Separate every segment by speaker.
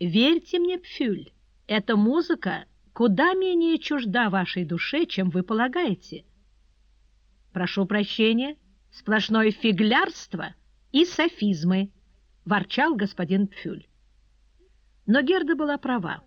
Speaker 1: Верьте мне, Пфюль, эта музыка куда менее чужда вашей душе, чем вы полагаете. Прошу прощения, сплошное фиглярство и софизмы, ворчал господин Пфюль. Но Герда была права.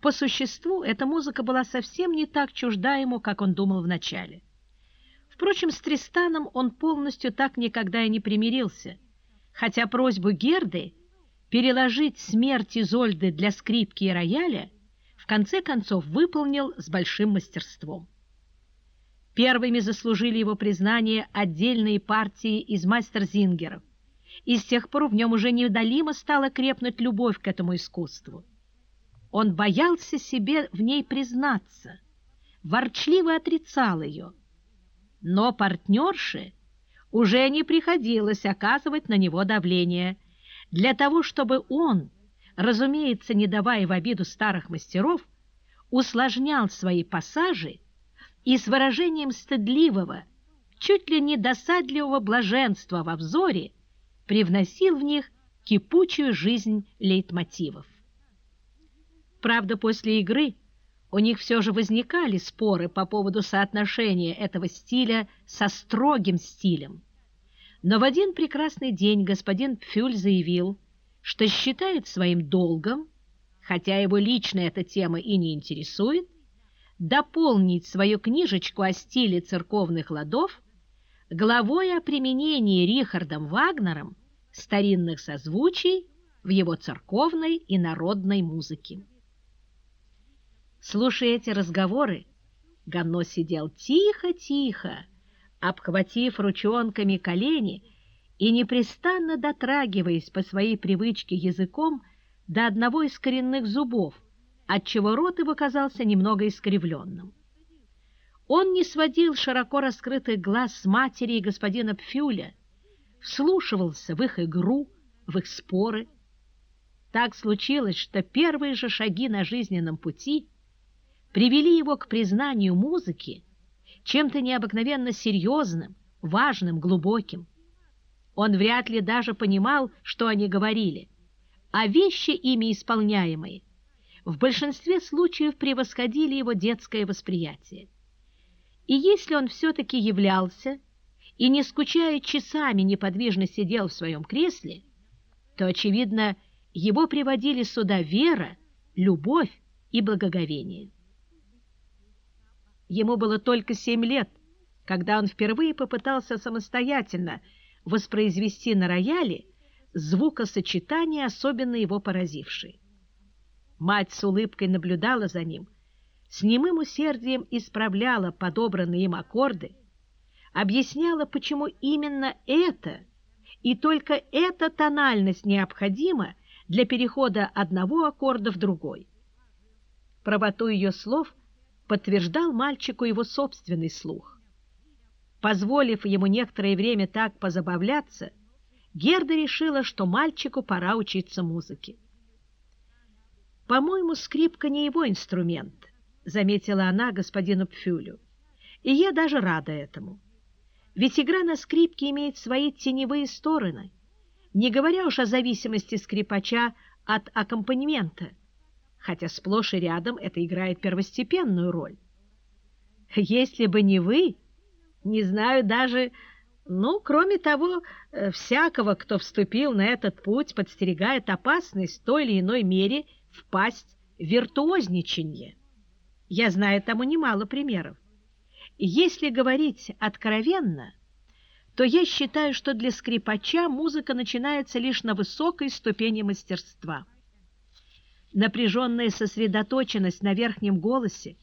Speaker 1: По существу эта музыка была совсем не так чужда ему, как он думал вначале. Впрочем, с Тристаном он полностью так никогда и не примирился, хотя просьбу Герды переложить смерть Изольды для скрипки и рояля в конце концов выполнил с большим мастерством. Первыми заслужили его признание отдельные партии из мастерзингеров, и с тех пор в нем уже неудалимо стала крепнуть любовь к этому искусству. Он боялся себе в ней признаться, ворчливо отрицал ее, но партнерше уже не приходилось оказывать на него давление для того, чтобы он, разумеется, не давая в обиду старых мастеров, усложнял свои пассажи и с выражением стыдливого, чуть ли не досадливого блаженства во взоре привносил в них кипучую жизнь лейтмотивов. Правда, после игры у них все же возникали споры по поводу соотношения этого стиля со строгим стилем. Но в один прекрасный день господин Пфюль заявил, что считает своим долгом, хотя его лично эта тема и не интересует, дополнить свою книжечку о стиле церковных ладов главой о применении Рихардом Вагнером старинных созвучий в его церковной и народной музыке. Слушая эти разговоры, Ганно сидел тихо-тихо, обхватив ручонками колени и непрестанно дотрагиваясь по своей привычке языком до одного из коренных зубов, отчего рот его казался немного искривленным. Он не сводил широко раскрытых глаз с матери и господина Пфюля, вслушивался в их игру, в их споры. Так случилось, что первые же шаги на жизненном пути – привели его к признанию музыки чем-то необыкновенно серьезным, важным, глубоким. Он вряд ли даже понимал, что они говорили, а вещи, ими исполняемые, в большинстве случаев превосходили его детское восприятие. И если он все-таки являлся и, не скучая часами, неподвижно сидел в своем кресле, то, очевидно, его приводили сюда вера, любовь и благоговение. Ему было только семь лет, когда он впервые попытался самостоятельно воспроизвести на рояле звукосочетание, особенно его поразившее. Мать с улыбкой наблюдала за ним, с немым усердием исправляла подобранные им аккорды, объясняла, почему именно это и только эта тональность необходима для перехода одного аккорда в другой. Правоту ее слов подтверждал мальчику его собственный слух. Позволив ему некоторое время так позабавляться, Герда решила, что мальчику пора учиться музыке. «По-моему, скрипка не его инструмент», — заметила она господину Пфюлю. «И я даже рада этому. Ведь игра на скрипке имеет свои теневые стороны, не говоря уж о зависимости скрипача от аккомпанемента хотя сплошь и рядом это играет первостепенную роль. Если бы не вы, не знаю даже, ну, кроме того, э, всякого, кто вступил на этот путь, подстерегает опасность в той или иной мере впасть в виртуозничанье. Я знаю тому немало примеров. Если говорить откровенно, то я считаю, что для скрипача музыка начинается лишь на высокой ступени мастерства – напряженная сосредоточенность на верхнем голосе,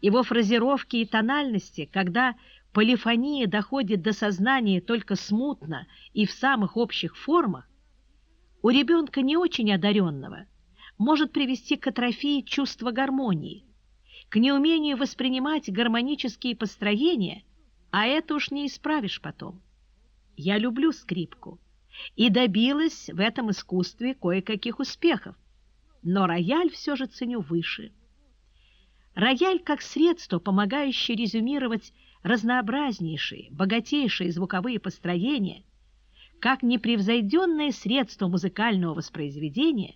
Speaker 1: его фразировки и тональности, когда полифония доходит до сознания только смутно и в самых общих формах, у ребенка не очень одаренного может привести к атрофии чувства гармонии, к неумению воспринимать гармонические построения, а это уж не исправишь потом. Я люблю скрипку и добилась в этом искусстве кое-каких успехов но рояль все же ценю выше. Рояль как средство, помогающее резюмировать разнообразнейшие, богатейшие звуковые построения, как непревзойденное средство музыкального воспроизведения,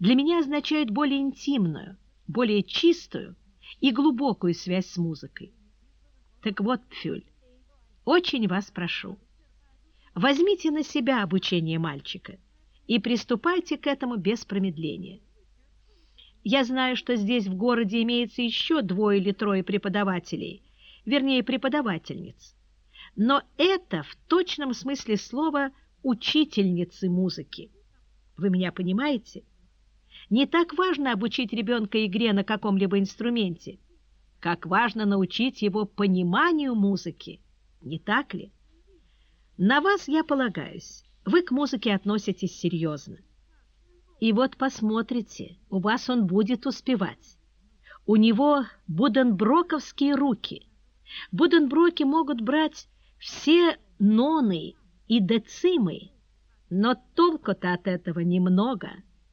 Speaker 1: для меня означают более интимную, более чистую и глубокую связь с музыкой. Так вот, Пфюль, очень вас прошу, возьмите на себя обучение мальчика и приступайте к этому без промедления. Я знаю, что здесь в городе имеется еще двое или трое преподавателей, вернее, преподавательниц. Но это в точном смысле слова учительницы музыки. Вы меня понимаете? Не так важно обучить ребенка игре на каком-либо инструменте, как важно научить его пониманию музыки, не так ли? На вас я полагаюсь, вы к музыке относитесь серьезно. И вот посмотрите, у вас он будет успевать. У него буденброковские руки. Буденброки могут брать все ноны и децимы, но толку-то от этого немного,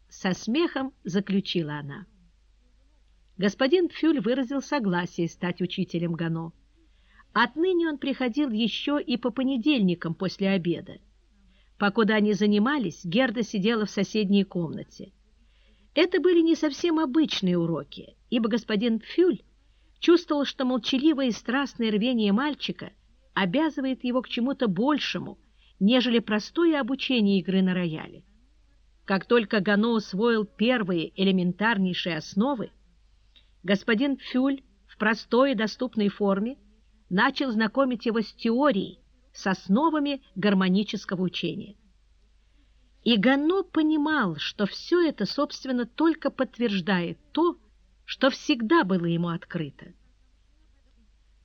Speaker 1: со смехом заключила она. Господин Пфюль выразил согласие стать учителем Гано. Отныне он приходил еще и по понедельникам после обеда. Покуда они занимались, Герда сидела в соседней комнате. Это были не совсем обычные уроки, ибо господин Пфюль чувствовал, что молчаливое и страстное рвение мальчика обязывает его к чему-то большему, нежели простое обучение игры на рояле. Как только Гано усвоил первые элементарнейшие основы, господин Пфюль в простой и доступной форме начал знакомить его с теорией, с основами гармонического учения. И Гано понимал, что все это, собственно, только подтверждает то, что всегда было ему открыто.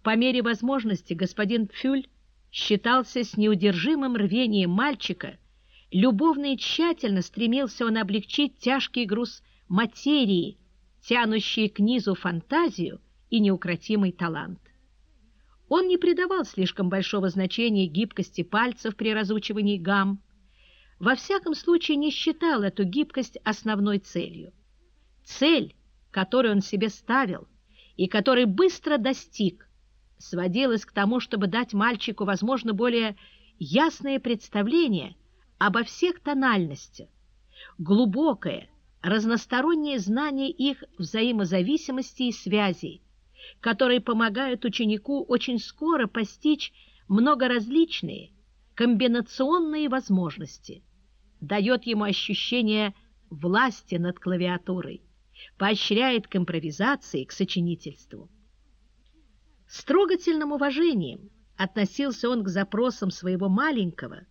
Speaker 1: По мере возможности господин Пфюль считался с неудержимым рвением мальчика, любовно и тщательно стремился он облегчить тяжкий груз материи, тянущий к низу фантазию и неукротимый талант. Он не придавал слишком большого значения гибкости пальцев при разучивании гамм, во всяком случае не считал эту гибкость основной целью. Цель, которую он себе ставил и которой быстро достиг, сводилась к тому, чтобы дать мальчику, возможно, более ясное представление обо всех тональностях, глубокое, разностороннее знание их взаимозависимости и связей, которые помогают ученику очень скоро постичь многоразличные комбинационные возможности, дает ему ощущение власти над клавиатурой, поощряет к импровизации, к сочинительству. С трогательным уважением относился он к запросам своего маленького,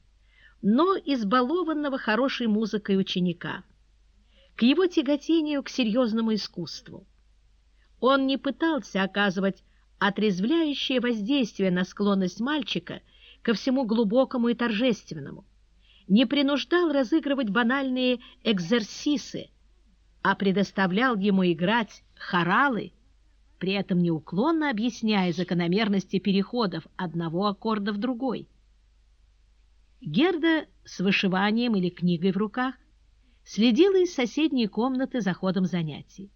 Speaker 1: но избалованного хорошей музыкой ученика, к его тяготению к серьезному искусству. Он не пытался оказывать отрезвляющее воздействие на склонность мальчика ко всему глубокому и торжественному, не принуждал разыгрывать банальные экзерсисы, а предоставлял ему играть хоралы, при этом неуклонно объясняя закономерности переходов одного аккорда в другой. Герда с вышиванием или книгой в руках следила из соседней комнаты за ходом занятий.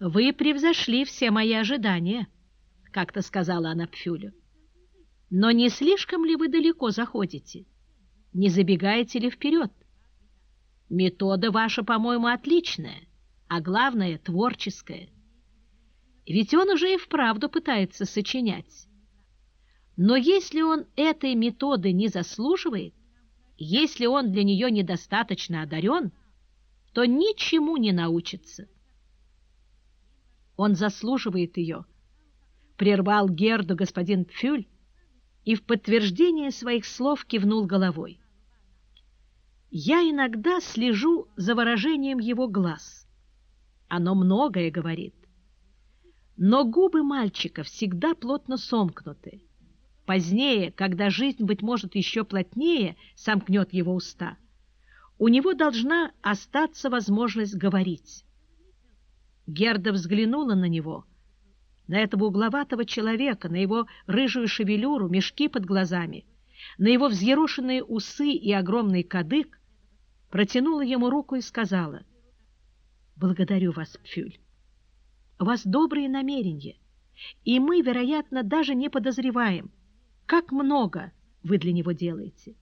Speaker 1: «Вы превзошли все мои ожидания», — как-то сказала она Пфюлю. «Но не слишком ли вы далеко заходите? Не забегаете ли вперед? Метода ваша, по-моему, отличная, а главное — творческая. Ведь он уже и вправду пытается сочинять. Но если он этой методы не заслуживает, если он для нее недостаточно одарен, то ничему не научится. Он заслуживает ее, прервал Герду господин Пфюль и в подтверждение своих слов кивнул головой. Я иногда слежу за выражением его глаз. Оно многое говорит. Но губы мальчика всегда плотно сомкнуты. Позднее, когда жизнь, быть может, еще плотнее сомкнет его уста, у него должна остаться возможность говорить. Герда взглянула на него, на этого угловатого человека, на его рыжую шевелюру, мешки под глазами, на его взъерошенные усы и огромный кадык, протянула ему руку и сказала, «Благодарю вас, Пфюль. У вас добрые намерения, и мы, вероятно, даже не подозреваем, как много вы для него делаете».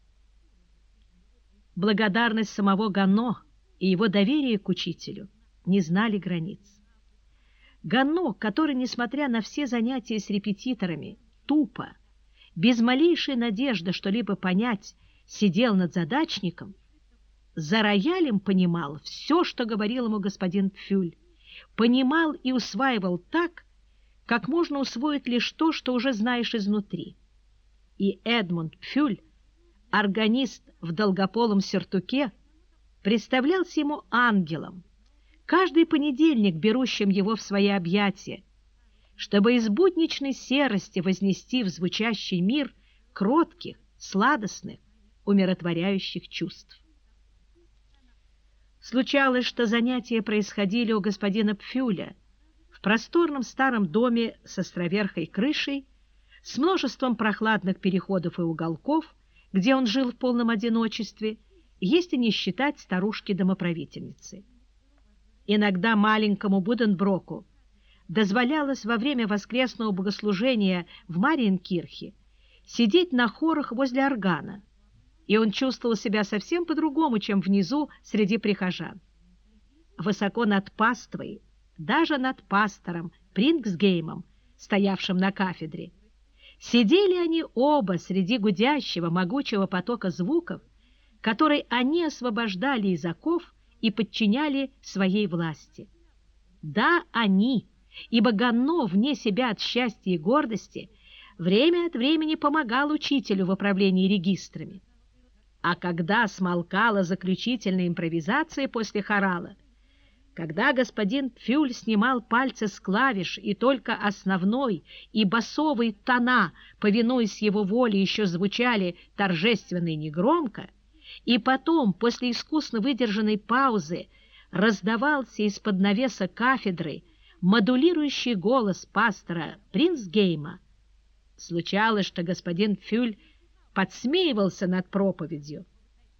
Speaker 1: Благодарность самого Гано и его доверие к учителю не знали границ. Ганно, который, несмотря на все занятия с репетиторами, тупо, без малейшей надежды что-либо понять, сидел над задачником, за роялем понимал все, что говорил ему господин Пфюль, понимал и усваивал так, как можно усвоить лишь то, что уже знаешь изнутри. И Эдмунд Пфюль, органист в долгополом сертуке, представлялся ему ангелом, каждый понедельник берущим его в свои объятия, чтобы из будничной серости вознести в звучащий мир кротких, сладостных, умиротворяющих чувств. Случалось, что занятия происходили у господина Пфюля в просторном старом доме с островерхой крышей, с множеством прохладных переходов и уголков, где он жил в полном одиночестве, если не считать старушки-домоправительницы. Иногда маленькому Буденброку дозволялось во время воскресного богослужения в Мариенкирхе сидеть на хорах возле органа, и он чувствовал себя совсем по-другому, чем внизу среди прихожан. Высоко над паствой, даже над пастором Прингсгеймом, стоявшим на кафедре, сидели они оба среди гудящего, могучего потока звуков, который они освобождали из оков и подчиняли своей власти. Да, они, ибо Ганно, вне себя от счастья и гордости, время от времени помогал учителю в управлении регистрами. А когда смолкала заключительная импровизация после хорала, когда господин Фюль снимал пальцы с клавиш, и только основной и басовый тона, повинуясь его воле, еще звучали торжественно и негромко, и потом, после искусно выдержанной паузы, раздавался из-под навеса кафедры модулирующий голос пастора Принцгейма, случалось, что господин Фюль подсмеивался над проповедью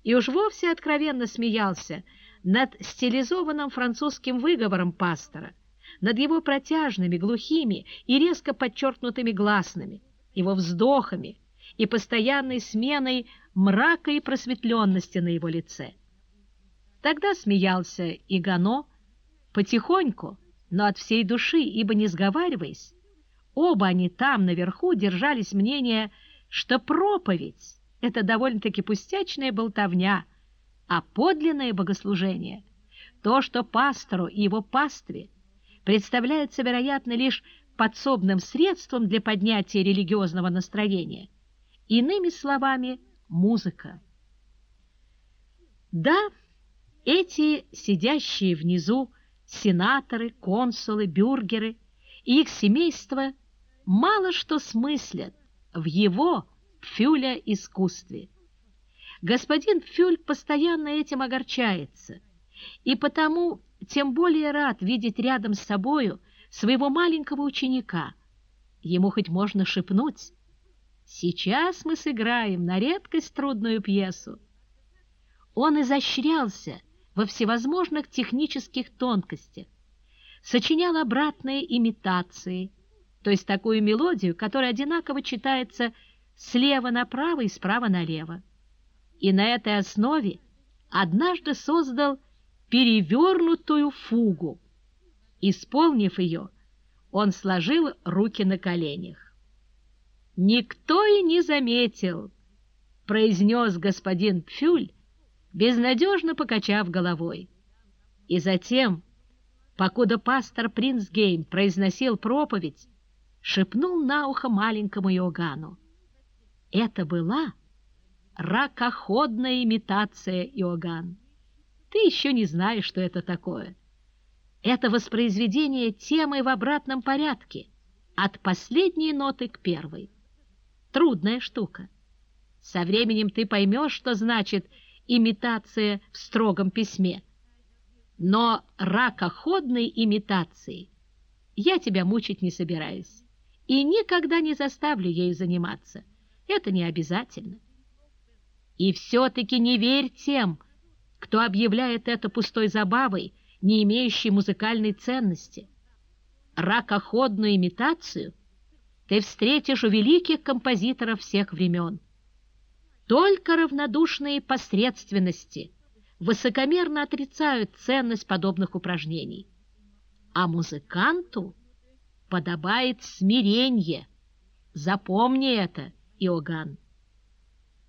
Speaker 1: и уж вовсе откровенно смеялся над стилизованным французским выговором пастора, над его протяжными, глухими и резко подчеркнутыми гласными, его вздохами и постоянной сменой мрака и просветленности на его лице. Тогда смеялся и Гано потихоньку, но от всей души, ибо не сговариваясь, оба они там, наверху, держались мнения что проповедь — это довольно-таки пустячная болтовня, а подлинное богослужение — то, что пастору и его пастве представляется, вероятно, лишь подсобным средством для поднятия религиозного настроения. Иными словами, музыка. Да, эти сидящие внизу сенаторы, консулы, бюргеры и их семейства мало что смыслят в его, Фюля, искусстве. Господин Фюль постоянно этим огорчается, и потому тем более рад видеть рядом с собою своего маленького ученика. Ему хоть можно шепнуть «Сейчас мы сыграем на редкость трудную пьесу». Он изощрялся во всевозможных технических тонкостях, сочинял обратные имитации – то есть такую мелодию, которая одинаково читается слева направо и справа налево. И на этой основе однажды создал перевернутую фугу. Исполнив ее, он сложил руки на коленях. «Никто и не заметил», — произнес господин Пфюль, безнадежно покачав головой. И затем, покуда пастор Принцгейм произносил проповедь, шепнул на ухо маленькому Иоганну. Это была ракоходная имитация Иоганн. Ты еще не знаешь, что это такое. Это воспроизведение темы в обратном порядке, от последней ноты к первой. Трудная штука. Со временем ты поймешь, что значит имитация в строгом письме. Но ракоходной имитацией я тебя мучить не собираюсь и никогда не заставлю ею заниматься. Это не обязательно. И все-таки не верь тем, кто объявляет это пустой забавой, не имеющей музыкальной ценности. Ракоходную имитацию ты встретишь у великих композиторов всех времен. Только равнодушные посредственности высокомерно отрицают ценность подобных упражнений. А музыканту подобает смирение. Запомни это, Иоганн.